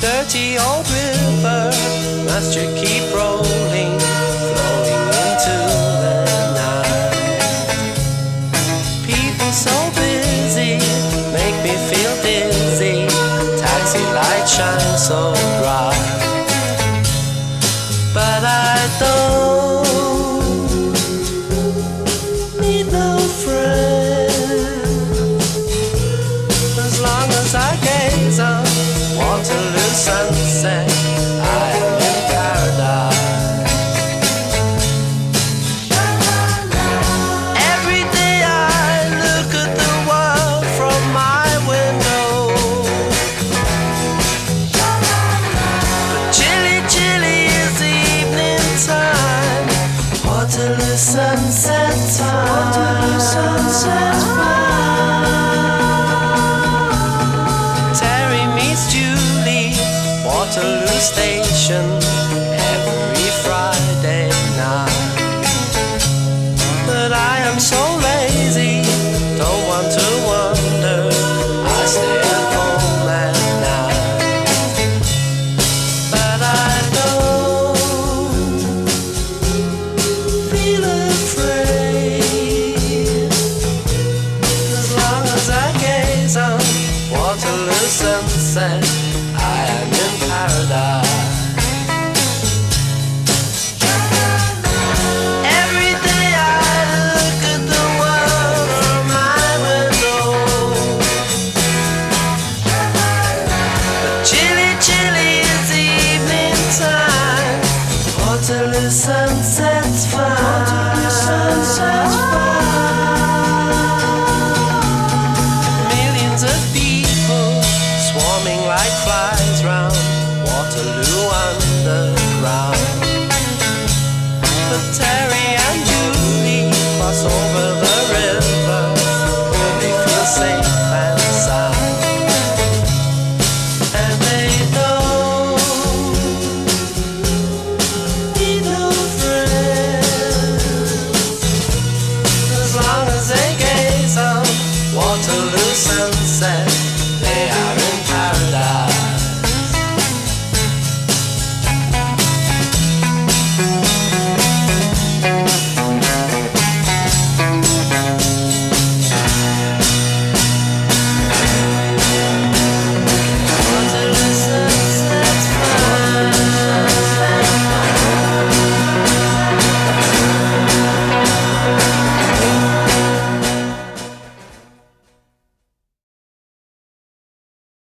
Dirty old river, must you keep rolling, Taxi light shines so bright, but I don't need no friend as long as I gaze on Waterloo sunset. Waterloo sunset time. Waterloo sunset Terry meets Julie, Waterloo Station, sunset. I am in paradise. Like flies round Waterloo underground.